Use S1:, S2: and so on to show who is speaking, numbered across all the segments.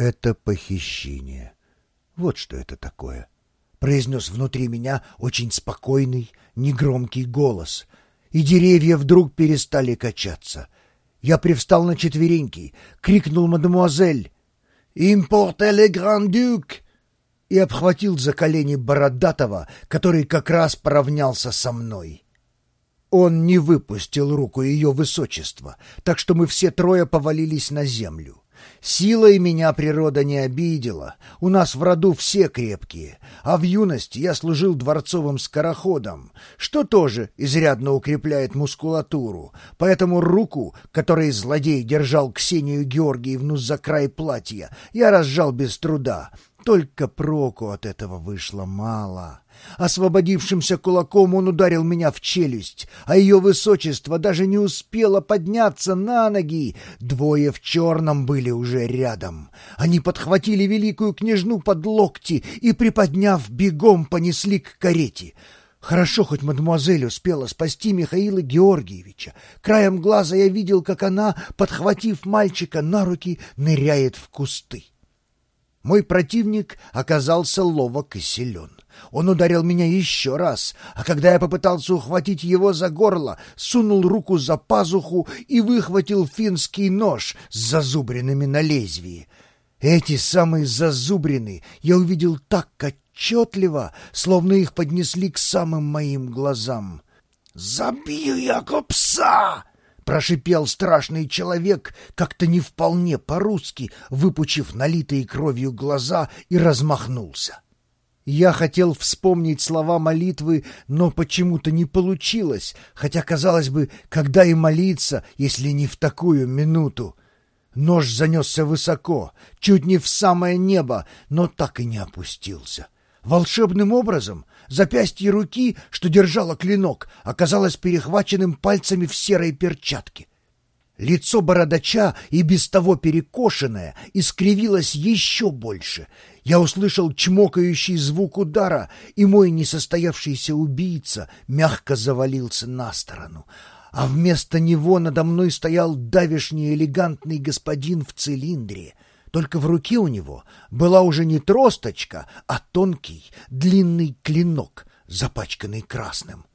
S1: Это похищение. Вот что это такое. Произнес внутри меня очень спокойный, негромкий голос. И деревья вдруг перестали качаться. Я привстал на четвереньки, крикнул мадемуазель. «Импорте ле гран-дюк!» и обхватил за колени Бородатого, который как раз поравнялся со мной. Он не выпустил руку ее высочества, так что мы все трое повалились на землю. Силой меня природа не обидела, у нас в роду все крепкие, а в юности я служил дворцовым скороходом, что тоже изрядно укрепляет мускулатуру, поэтому руку, которой злодей держал Ксению Георгиевну за край платья, я разжал без труда, только проку от этого вышло мало. Освободившимся кулаком он ударил меня в челюсть, а ее высочество даже не успело подняться на ноги. Двое в черном были уже рядом. Они подхватили великую княжну под локти и, приподняв, бегом понесли к карете. Хорошо, хоть мадемуазель успела спасти Михаила Георгиевича. Краем глаза я видел, как она, подхватив мальчика на руки, ныряет в кусты. Мой противник оказался ловок и силен. Он ударил меня еще раз, а когда я попытался ухватить его за горло, сунул руку за пазуху и выхватил финский нож с зазубринами на лезвии. Эти самые зазубрины я увидел так отчетливо, словно их поднесли к самым моим глазам. «Забью я пса!» — прошипел страшный человек, как-то не вполне по-русски, выпучив налитые кровью глаза и размахнулся. Я хотел вспомнить слова молитвы, но почему-то не получилось, хотя, казалось бы, когда и молиться, если не в такую минуту. Нож занесся высоко, чуть не в самое небо, но так и не опустился. Волшебным образом запястье руки, что держало клинок, оказалось перехваченным пальцами в серой перчатке. Лицо бородача, и без того перекошенное, искривилось еще больше. Я услышал чмокающий звук удара, и мой несостоявшийся убийца мягко завалился на сторону. А вместо него надо мной стоял давишний элегантный господин в цилиндре. Только в руке у него была уже не тросточка, а тонкий длинный клинок, запачканный красным.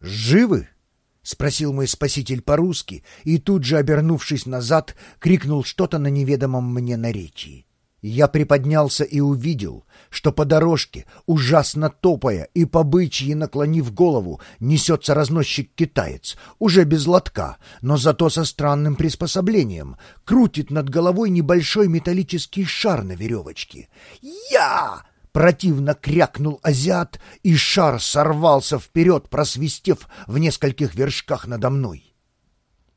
S1: «Живы?» — спросил мой спаситель по-русски и тут же, обернувшись назад, крикнул что-то на неведомом мне наречии. Я приподнялся и увидел, что по дорожке, ужасно топая и по бычьи наклонив голову, несется разносчик-китаец, уже без лотка, но зато со странным приспособлением, крутит над головой небольшой металлический шар на веревочке. «Я!» Противно крякнул азиат, и шар сорвался вперед, просвистев в нескольких вершках надо мной.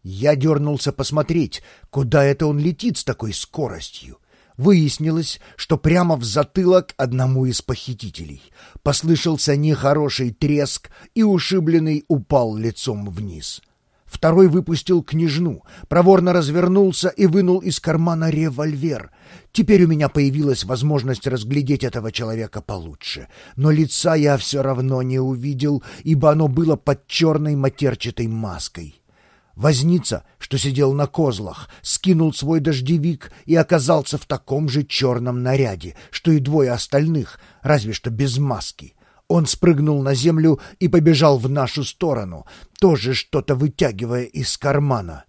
S1: Я дернулся посмотреть, куда это он летит с такой скоростью. Выяснилось, что прямо в затылок одному из похитителей послышался нехороший треск, и ушибленный упал лицом вниз. Второй выпустил княжну, проворно развернулся и вынул из кармана револьвер — Теперь у меня появилась возможность разглядеть этого человека получше, но лица я все равно не увидел, ибо оно было под черной матерчатой маской. Возница, что сидел на козлах, скинул свой дождевик и оказался в таком же черном наряде, что и двое остальных, разве что без маски. Он спрыгнул на землю и побежал в нашу сторону, тоже что-то вытягивая из кармана.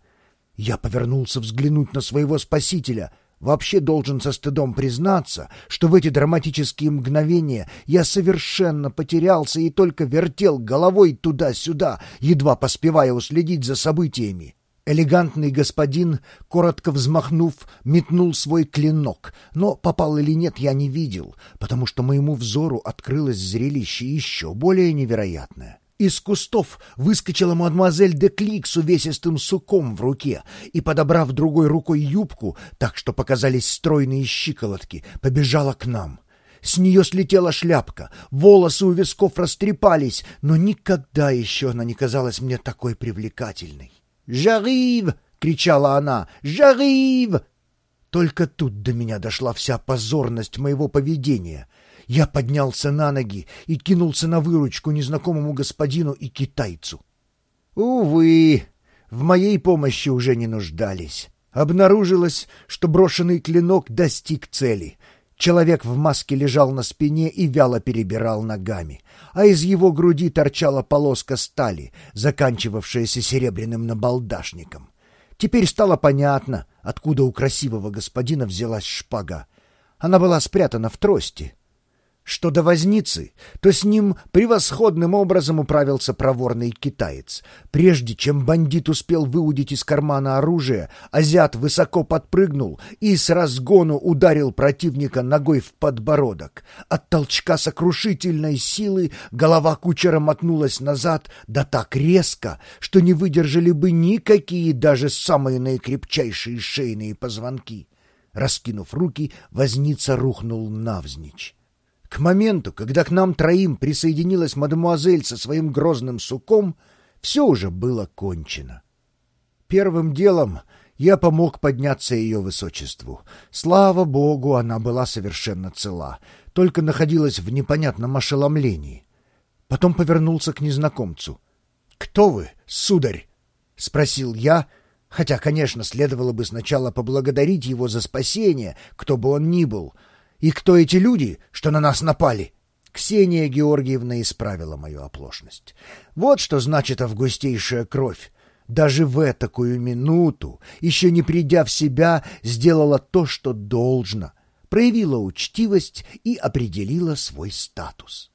S1: Я повернулся взглянуть на своего спасителя — Вообще должен со стыдом признаться, что в эти драматические мгновения я совершенно потерялся и только вертел головой туда-сюда, едва поспевая уследить за событиями. Элегантный господин, коротко взмахнув, метнул свой клинок, но попал или нет, я не видел, потому что моему взору открылось зрелище еще более невероятное. Из кустов выскочила мадемуазель де Клик с увесистым суком в руке и, подобрав другой рукой юбку, так что показались стройные щиколотки, побежала к нам. С нее слетела шляпка, волосы у висков растрепались, но никогда еще она не казалась мне такой привлекательной. «Жарив!» — кричала она. «Жарив!» Только тут до меня дошла вся позорность моего поведения — я поднялся на ноги и кинулся на выручку незнакомому господину и китайцу. Увы, в моей помощи уже не нуждались. Обнаружилось, что брошенный клинок достиг цели. Человек в маске лежал на спине и вяло перебирал ногами, а из его груди торчала полоска стали, заканчивавшаяся серебряным набалдашником. Теперь стало понятно, откуда у красивого господина взялась шпага. Она была спрятана в трости — что до возницы, то с ним превосходным образом управился проворный китаец. Прежде чем бандит успел выудить из кармана оружие, азиат высоко подпрыгнул и с разгону ударил противника ногой в подбородок. От толчка сокрушительной силы голова кучера мотнулась назад, да так резко, что не выдержали бы никакие даже самые наикрепчайшие шейные позвонки. Раскинув руки, возница рухнул навзничь. К моменту, когда к нам троим присоединилась мадемуазель со своим грозным суком, все уже было кончено. Первым делом я помог подняться ее высочеству. Слава богу, она была совершенно цела, только находилась в непонятном ошеломлении. Потом повернулся к незнакомцу. «Кто вы, сударь?» — спросил я, хотя, конечно, следовало бы сначала поблагодарить его за спасение, кто бы он ни был — и кто эти люди, что на нас напали? Ксения Георгиевна исправила мою оплошность. Вот что значит августейшая кровь. Даже в такую минуту, еще не придя в себя, сделала то, что должно, проявила учтивость и определила свой статус.